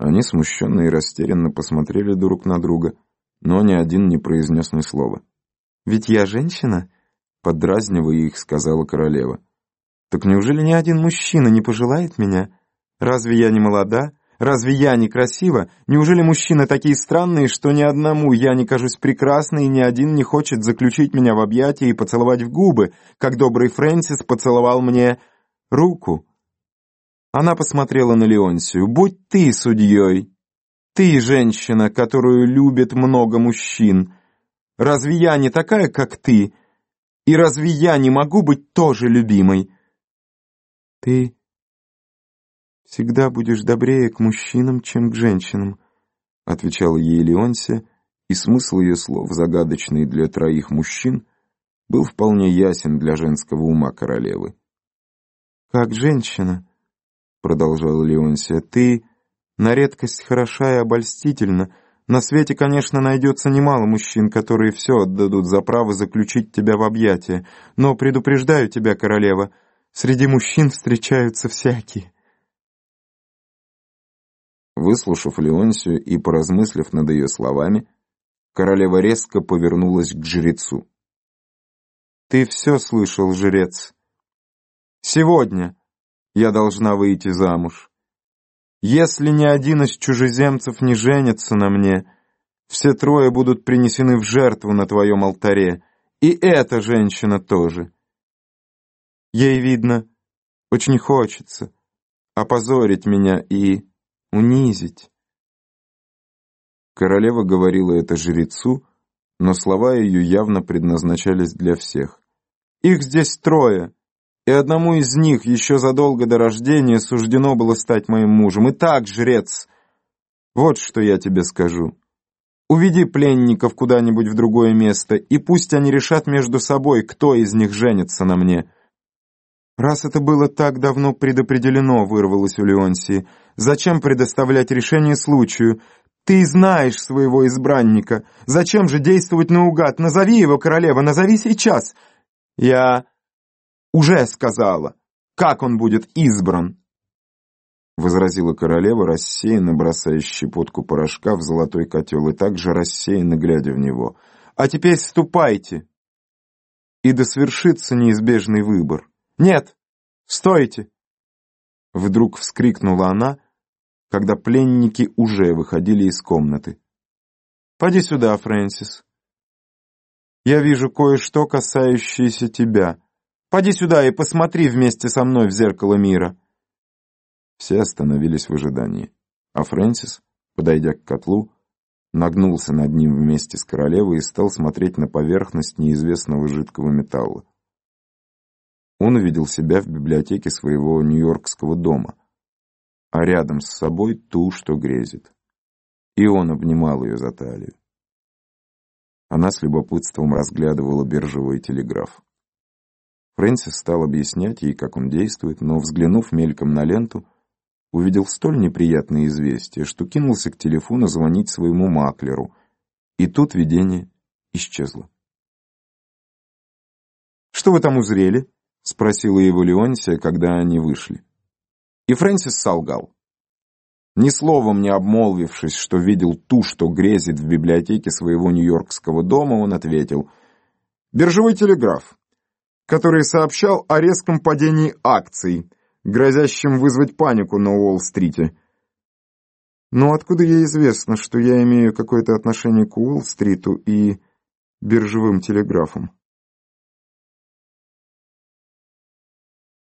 Они смущенно и растерянно посмотрели друг на друга, но ни один не произнес ни слова. «Ведь я женщина?» — поддразнивая их, сказала королева. «Так неужели ни один мужчина не пожелает меня? Разве я не молода? Разве я не красива? Неужели мужчины такие странные, что ни одному я не кажусь прекрасной, и ни один не хочет заключить меня в объятия и поцеловать в губы, как добрый Фрэнсис поцеловал мне руку?» Она посмотрела на Леонсию. «Будь ты судьей. Ты женщина, которую любит много мужчин. Разве я не такая, как ты? И разве я не могу быть тоже любимой?» «Ты всегда будешь добрее к мужчинам, чем к женщинам», отвечала ей Леонсия, и смысл ее слов, загадочный для троих мужчин, был вполне ясен для женского ума королевы. «Как женщина», — продолжала Леонсия, — «ты на редкость хороша и обольстительна. На свете, конечно, найдется немало мужчин, которые все отдадут за право заключить тебя в объятия, но предупреждаю тебя, королева, среди мужчин встречаются всякие». Выслушав Леонсию и поразмыслив над ее словами, королева резко повернулась к жрецу. «Ты все слышал, жрец. Сегодня я должна выйти замуж. Если ни один из чужеземцев не женится на мне, все трое будут принесены в жертву на твоем алтаре, и эта женщина тоже. Ей, видно, очень хочется опозорить меня и унизить. Королева говорила это жрецу, но слова ее явно предназначались для всех. «Их здесь трое!» И одному из них еще задолго до рождения суждено было стать моим мужем. И так, жрец, вот что я тебе скажу. Уведи пленников куда-нибудь в другое место, и пусть они решат между собой, кто из них женится на мне. Раз это было так давно предопределено, вырвалось у Леонсии, зачем предоставлять решение случаю? Ты знаешь своего избранника. Зачем же действовать наугад? Назови его, королева, назови сейчас. Я уже сказала, как он будет избран!» Возразила королева, рассеянно бросая щепотку порошка в золотой котел и также рассеянно глядя в него. «А теперь ступайте, и да свершится неизбежный выбор. Нет, стойте!» Вдруг вскрикнула она, когда пленники уже выходили из комнаты. «Поди сюда, Фрэнсис. Я вижу кое-что, касающееся тебя». Поди сюда и посмотри вместе со мной в зеркало мира». Все остановились в ожидании, а Фрэнсис, подойдя к котлу, нагнулся над ним вместе с королевой и стал смотреть на поверхность неизвестного жидкого металла. Он увидел себя в библиотеке своего нью-йоркского дома, а рядом с собой ту, что грезит. И он обнимал ее за талию. Она с любопытством разглядывала биржевой телеграф. Фрэнсис стал объяснять ей, как он действует, но, взглянув мельком на ленту, увидел столь неприятное известие, что кинулся к телефону звонить своему маклеру, и тут видение исчезло. «Что вы там узрели?» — спросила его Леонсия, когда они вышли. И Фрэнсис солгал. Ни словом не обмолвившись, что видел ту, что грезит в библиотеке своего нью-йоркского дома, он ответил «Биржевой телеграф который сообщал о резком падении акций, грозящем вызвать панику на Уолл-стрите. Но откуда ей известно, что я имею какое-то отношение к Уолл-стриту и биржевым телеграфам?